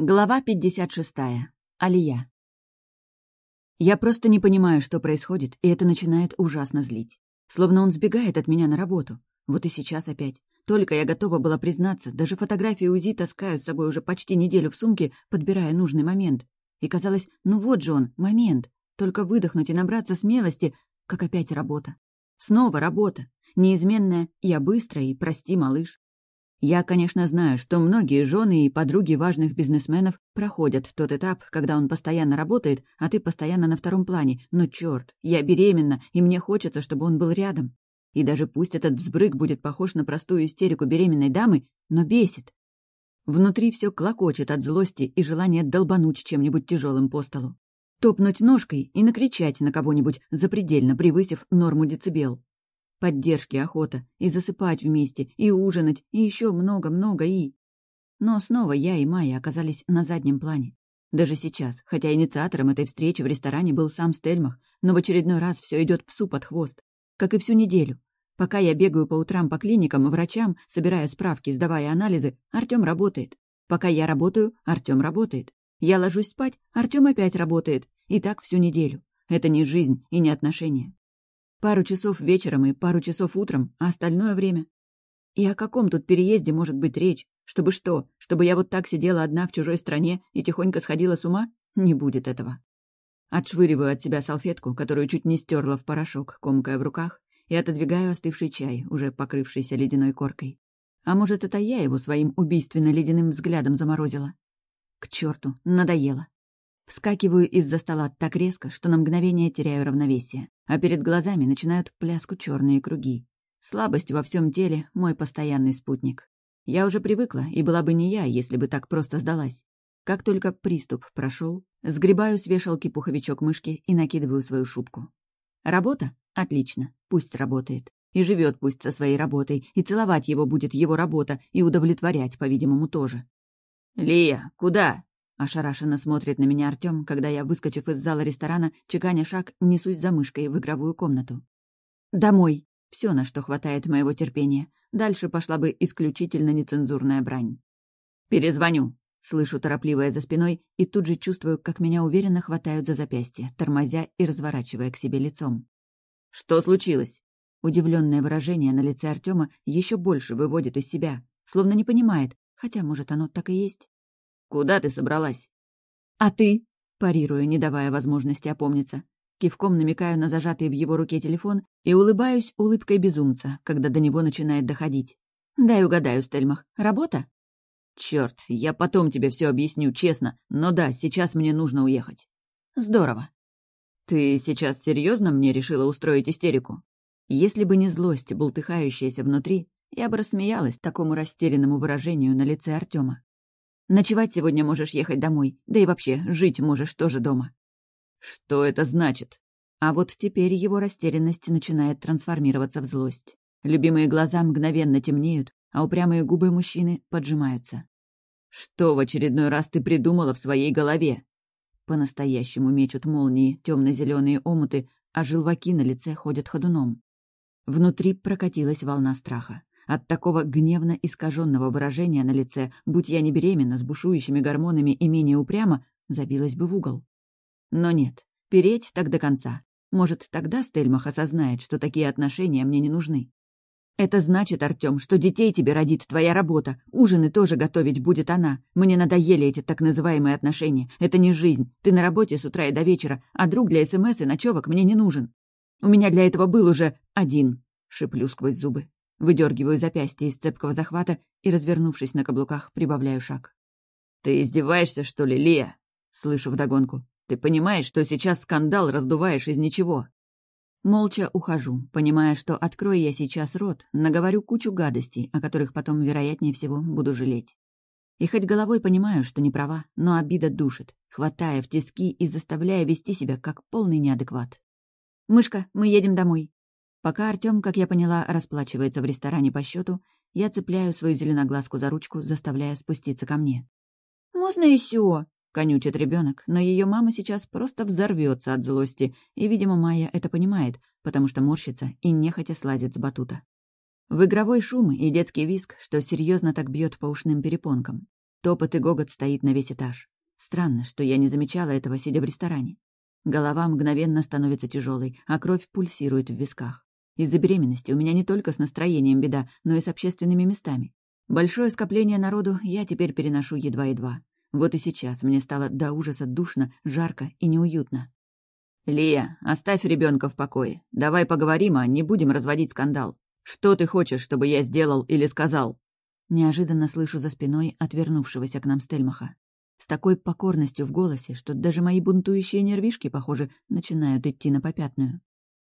Глава 56. Алия. Я просто не понимаю, что происходит, и это начинает ужасно злить. Словно он сбегает от меня на работу. Вот и сейчас опять. Только я готова была признаться, даже фотографии УЗИ таскаю с собой уже почти неделю в сумке, подбирая нужный момент. И казалось, ну вот же он, момент. Только выдохнуть и набраться смелости, как опять работа. Снова работа. Неизменная «я быстро» и «прости, малыш». Я, конечно, знаю, что многие жены и подруги важных бизнесменов проходят тот этап, когда он постоянно работает, а ты постоянно на втором плане. Но черт, я беременна, и мне хочется, чтобы он был рядом. И даже пусть этот взбрык будет похож на простую истерику беременной дамы, но бесит. Внутри все клокочет от злости и желания долбануть чем-нибудь тяжелым по столу. Топнуть ножкой и накричать на кого-нибудь, запредельно превысив норму децибел поддержки охота, и засыпать вместе, и ужинать, и еще много-много и... Но снова я и Майя оказались на заднем плане. Даже сейчас, хотя инициатором этой встречи в ресторане был сам Стельмах, но в очередной раз все идет псу под хвост. Как и всю неделю. Пока я бегаю по утрам по клиникам и врачам, собирая справки, сдавая анализы, Артем работает. Пока я работаю, Артем работает. Я ложусь спать, Артем опять работает. И так всю неделю. Это не жизнь и не отношения. Пару часов вечером и пару часов утром, а остальное время... И о каком тут переезде может быть речь? Чтобы что? Чтобы я вот так сидела одна в чужой стране и тихонько сходила с ума? Не будет этого. Отшвыриваю от себя салфетку, которую чуть не стерла в порошок, комкая в руках, и отодвигаю остывший чай, уже покрывшийся ледяной коркой. А может, это я его своим убийственно-ледяным взглядом заморозила? К черту, надоело. Вскакиваю из-за стола так резко, что на мгновение теряю равновесие, а перед глазами начинают пляску черные круги. Слабость во всем теле — мой постоянный спутник. Я уже привыкла, и была бы не я, если бы так просто сдалась. Как только приступ прошел, сгребаю с вешалки пуховичок мышки и накидываю свою шубку. Работа? Отлично, пусть работает. И живет пусть со своей работой, и целовать его будет его работа, и удовлетворять, по-видимому, тоже. «Лия, куда?» Ошарашенно смотрит на меня Артём, когда я, выскочив из зала ресторана, чеканя шаг, несусь за мышкой в игровую комнату. «Домой!» Все, на что хватает моего терпения. Дальше пошла бы исключительно нецензурная брань. «Перезвоню!» Слышу торопливое за спиной и тут же чувствую, как меня уверенно хватают за запястье, тормозя и разворачивая к себе лицом. «Что случилось?» Удивленное выражение на лице Артема еще больше выводит из себя, словно не понимает, хотя, может, оно так и есть. «Куда ты собралась?» «А ты?» — парирую, не давая возможности опомниться. Кивком намекаю на зажатый в его руке телефон и улыбаюсь улыбкой безумца, когда до него начинает доходить. «Дай угадаю, Стельмах. Работа?» «Чёрт, я потом тебе все объясню, честно, но да, сейчас мне нужно уехать». «Здорово». «Ты сейчас серьезно мне решила устроить истерику?» Если бы не злость, бултыхающаяся внутри, я бы рассмеялась такому растерянному выражению на лице Артема. Ночевать сегодня можешь ехать домой, да и вообще, жить можешь тоже дома». «Что это значит?» А вот теперь его растерянность начинает трансформироваться в злость. Любимые глаза мгновенно темнеют, а упрямые губы мужчины поджимаются. «Что в очередной раз ты придумала в своей голове?» По-настоящему мечут молнии темно-зеленые омуты, а желваки на лице ходят ходуном. Внутри прокатилась волна страха. От такого гневно искаженного выражения на лице, будь я не беременна с бушующими гормонами и менее упрямо, забилась бы в угол. Но нет, переть так до конца. Может, тогда Стельмах осознает, что такие отношения мне не нужны. «Это значит, Артём, что детей тебе родит твоя работа. Ужины тоже готовить будет она. Мне надоели эти так называемые отношения. Это не жизнь. Ты на работе с утра и до вечера, а друг для СМС и ночевок мне не нужен. У меня для этого был уже один», — шиплю сквозь зубы. Выдергиваю запястье из цепкого захвата и, развернувшись на каблуках, прибавляю шаг. «Ты издеваешься, что ли, Лия?» Слышу вдогонку. «Ты понимаешь, что сейчас скандал раздуваешь из ничего?» Молча ухожу, понимая, что открою я сейчас рот, наговорю кучу гадостей, о которых потом, вероятнее всего, буду жалеть. И хоть головой понимаю, что не права, но обида душит, хватая в тиски и заставляя вести себя как полный неадекват. «Мышка, мы едем домой», Пока Артём, как я поняла, расплачивается в ресторане по счету, я цепляю свою зеленоглазку за ручку, заставляя спуститься ко мне. «Можно еще?» — конючит ребенок, но ее мама сейчас просто взорвется от злости, и, видимо, Майя это понимает, потому что морщится и нехотя слазит с батута. В игровой шум и детский виск, что серьезно так бьет по ушным перепонкам. Топот и гогот стоит на весь этаж. Странно, что я не замечала этого, сидя в ресторане. Голова мгновенно становится тяжелой, а кровь пульсирует в висках. Из-за беременности у меня не только с настроением беда, но и с общественными местами. Большое скопление народу я теперь переношу едва-едва. Вот и сейчас мне стало до ужаса душно, жарко и неуютно. «Лия, оставь ребенка в покое. Давай поговорим, а не будем разводить скандал. Что ты хочешь, чтобы я сделал или сказал?» Неожиданно слышу за спиной отвернувшегося к нам Стельмаха. С такой покорностью в голосе, что даже мои бунтующие нервишки, похоже, начинают идти на попятную.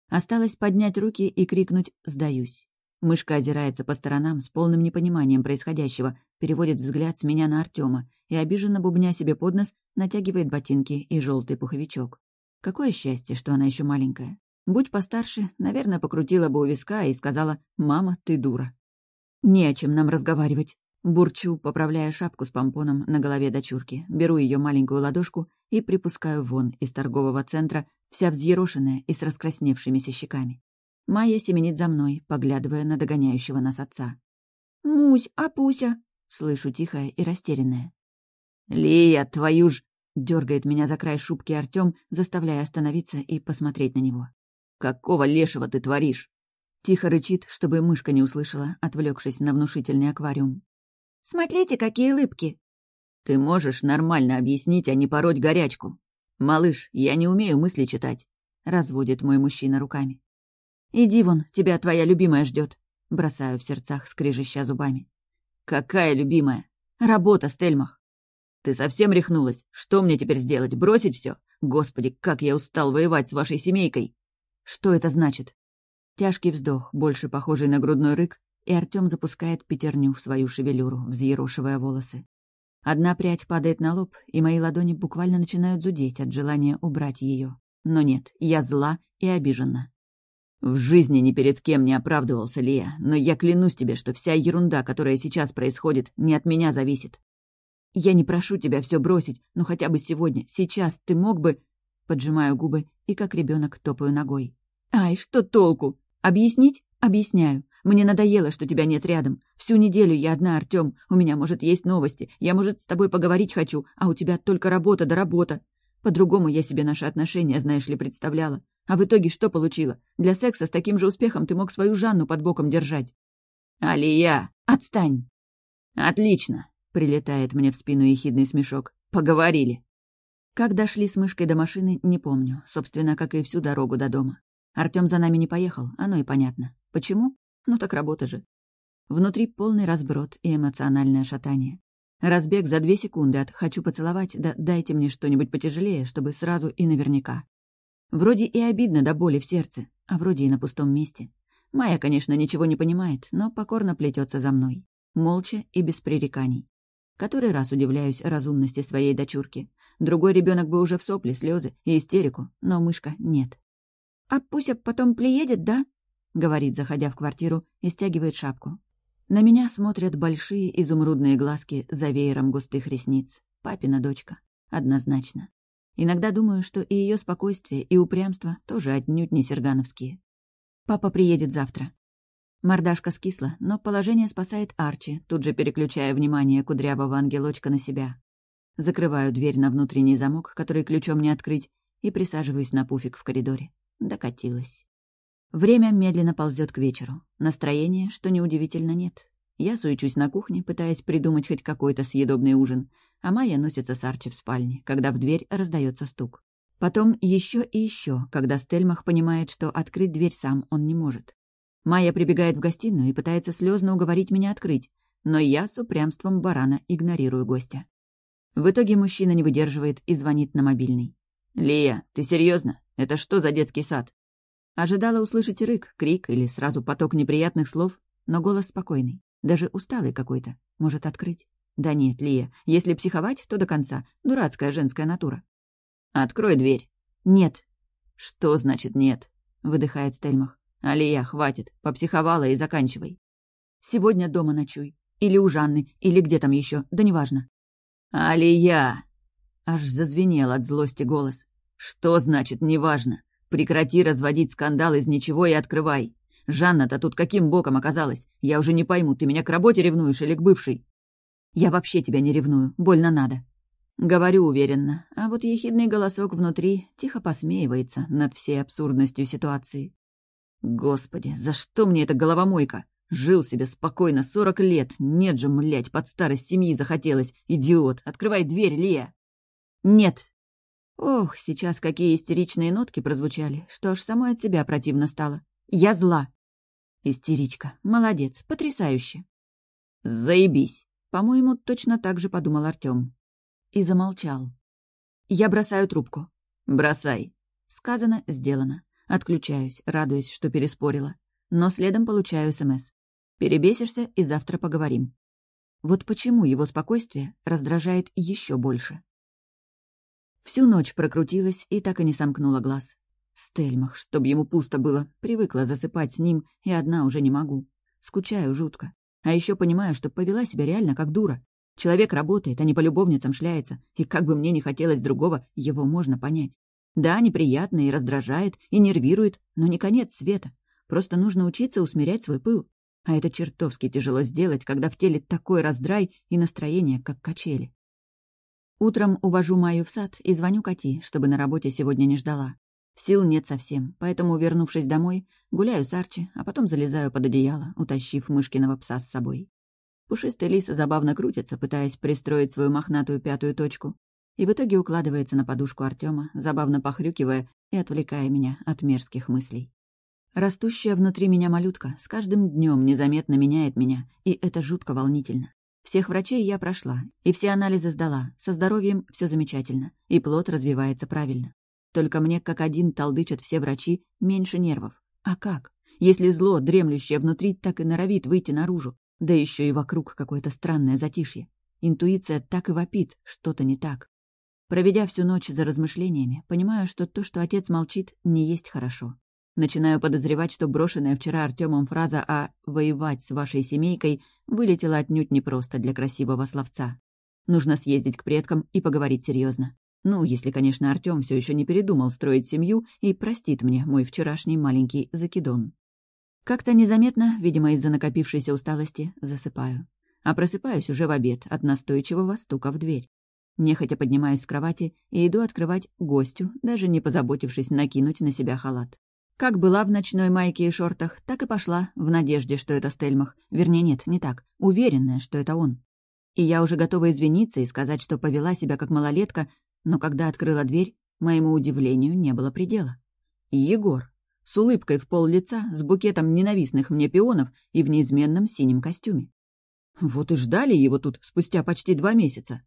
Осталось поднять руки и крикнуть «Сдаюсь». Мышка озирается по сторонам с полным непониманием происходящего, переводит взгляд с меня на Артема и, обиженно бубня себе под нос, натягивает ботинки и желтый пуховичок. Какое счастье, что она еще маленькая. Будь постарше, наверное, покрутила бы у виска и сказала «Мама, ты дура». «Не о чем нам разговаривать». Бурчу, поправляя шапку с помпоном на голове дочурки, беру ее маленькую ладошку и припускаю вон из торгового центра, вся взъерошенная и с раскрасневшимися щеками. Майя семенит за мной, поглядывая на догоняющего нас отца. «Мусь, а Пуся?» — слышу тихое и растерянное. «Лия, твою ж...» Дергает меня за край шубки Артем, заставляя остановиться и посмотреть на него. «Какого лешего ты творишь?» Тихо рычит, чтобы мышка не услышала, отвлекшись на внушительный аквариум. «Смотрите, какие улыбки!» «Ты можешь нормально объяснить, а не пороть горячку. Малыш, я не умею мысли читать», — разводит мой мужчина руками. «Иди вон, тебя твоя любимая ждет. бросаю в сердцах, скрежеща зубами. «Какая любимая? Работа, Стельмах!» Ты совсем рехнулась? Что мне теперь сделать? Бросить все? Господи, как я устал воевать с вашей семейкой! Что это значит? Тяжкий вздох, больше похожий на грудной рык, и Артем запускает пятерню в свою шевелюру, взъерошивая волосы. Одна прядь падает на лоб, и мои ладони буквально начинают зудеть от желания убрать ее. Но нет, я зла и обижена. В жизни ни перед кем не оправдывался Лия, но я клянусь тебе, что вся ерунда, которая сейчас происходит, не от меня зависит. Я не прошу тебя все бросить, но хотя бы сегодня, сейчас ты мог бы...» Поджимаю губы и как ребенок топаю ногой. «Ай, что толку? Объяснить? Объясняю. Мне надоело, что тебя нет рядом. Всю неделю я одна, Артем. У меня, может, есть новости. Я, может, с тобой поговорить хочу, а у тебя только работа да работа. По-другому я себе наши отношения, знаешь ли, представляла. А в итоге что получила? Для секса с таким же успехом ты мог свою Жанну под боком держать. «Алия, отстань!» «Отлично. Прилетает мне в спину ехидный смешок. «Поговорили». Как дошли с мышкой до машины, не помню. Собственно, как и всю дорогу до дома. Артём за нами не поехал, оно и понятно. Почему? Ну так работа же. Внутри полный разброд и эмоциональное шатание. Разбег за две секунды от «хочу поцеловать», да «дайте мне что-нибудь потяжелее», чтобы сразу и наверняка. Вроде и обидно до боли в сердце, а вроде и на пустом месте. Майя, конечно, ничего не понимает, но покорно плетется за мной. Молча и без пререканий. Который раз удивляюсь разумности своей дочурки. Другой ребенок бы уже в сопли, слезы и истерику, но мышка нет. «А Пуся потом приедет, да?» — говорит, заходя в квартиру и стягивает шапку. На меня смотрят большие изумрудные глазки за веером густых ресниц. Папина дочка. Однозначно. Иногда думаю, что и ее спокойствие, и упрямство тоже отнюдь не сергановские. Папа приедет завтра. Мордашка скисла, но положение спасает Арчи, тут же переключая внимание кудрявого ангелочка на себя. Закрываю дверь на внутренний замок, который ключом не открыть, и присаживаюсь на пуфик в коридоре. Докатилась. Время медленно ползет к вечеру. Настроения, что неудивительно, нет. Я суечусь на кухне, пытаясь придумать хоть какой-то съедобный ужин, а Майя носится с Арчи в спальне, когда в дверь раздается стук. Потом еще и еще, когда Стельмах понимает, что открыть дверь сам он не может. Майя прибегает в гостиную и пытается слезно уговорить меня открыть, но я с упрямством барана игнорирую гостя. В итоге мужчина не выдерживает и звонит на мобильный. «Лия, ты серьезно? Это что за детский сад?» Ожидала услышать рык, крик или сразу поток неприятных слов, но голос спокойный, даже усталый какой-то. Может, открыть? Да нет, Лия, если психовать, то до конца. Дурацкая женская натура. «Открой дверь». «Нет». «Что значит нет?» — выдыхает Стельмах. «Алия, хватит, попсиховала и заканчивай. Сегодня дома ночуй. Или у Жанны, или где там еще, да неважно». «Алия!» Аж зазвенел от злости голос. «Что значит неважно? Прекрати разводить скандал из ничего и открывай. Жанна-то тут каким боком оказалась? Я уже не пойму, ты меня к работе ревнуешь или к бывшей?» Я вообще тебя не ревную, больно надо. Говорю уверенно, а вот ехидный голосок внутри тихо посмеивается над всей абсурдностью ситуации. Господи, за что мне эта головомойка? Жил себе спокойно сорок лет, нет же, млять, под старость семьи захотелось. Идиот, открывай дверь, Лия. Нет. Ох, сейчас какие истеричные нотки прозвучали, что аж самой от себя противно стало. Я зла. Истеричка. Молодец, потрясающе. Заебись. По-моему, точно так же подумал Артём. И замолчал. Я бросаю трубку. Бросай. Сказано, сделано. Отключаюсь, радуясь, что переспорила. Но следом получаю СМС. Перебесишься, и завтра поговорим. Вот почему его спокойствие раздражает еще больше. Всю ночь прокрутилась и так и не сомкнула глаз. Стельмах, чтоб ему пусто было, привыкла засыпать с ним, и одна уже не могу. Скучаю жутко. А еще понимаю, что повела себя реально как дура. Человек работает, а не по любовницам шляется, и как бы мне не хотелось другого, его можно понять. Да, неприятно и раздражает, и нервирует, но не конец света. Просто нужно учиться усмирять свой пыл. А это чертовски тяжело сделать, когда в теле такой раздрай и настроение, как качели. Утром увожу Майю в сад и звоню Кати, чтобы на работе сегодня не ждала. Сил нет совсем, поэтому, вернувшись домой, гуляю с Арчи, а потом залезаю под одеяло, утащив мышкиного пса с собой. Пушистый лис забавно крутится, пытаясь пристроить свою мохнатую пятую точку, и в итоге укладывается на подушку Артема, забавно похрюкивая и отвлекая меня от мерзких мыслей. Растущая внутри меня малютка с каждым днем незаметно меняет меня, и это жутко волнительно. Всех врачей я прошла, и все анализы сдала. Со здоровьем все замечательно, и плод развивается правильно. Только мне, как один, толдычат все врачи, меньше нервов. А как? Если зло, дремлющее внутри, так и норовит выйти наружу. Да еще и вокруг какое-то странное затишье. Интуиция так и вопит, что-то не так. Проведя всю ночь за размышлениями, понимаю, что то, что отец молчит, не есть хорошо. Начинаю подозревать, что брошенная вчера Артемом фраза о «воевать с вашей семейкой» вылетела отнюдь не просто для красивого словца. Нужно съездить к предкам и поговорить серьезно. Ну, если, конечно, Артем все еще не передумал строить семью и простит мне мой вчерашний маленький закидон. Как-то незаметно, видимо, из-за накопившейся усталости, засыпаю. А просыпаюсь уже в обед от настойчивого стука в дверь. Нехотя поднимаюсь с кровати и иду открывать гостю, даже не позаботившись накинуть на себя халат. Как была в ночной майке и шортах, так и пошла, в надежде, что это Стельмах. Вернее, нет, не так. Уверенная, что это он. И я уже готова извиниться и сказать, что повела себя как малолетка, но когда открыла дверь, моему удивлению не было предела. Егор. С улыбкой в пол лица, с букетом ненавистных мне пионов и в неизменном синем костюме. Вот и ждали его тут спустя почти два месяца.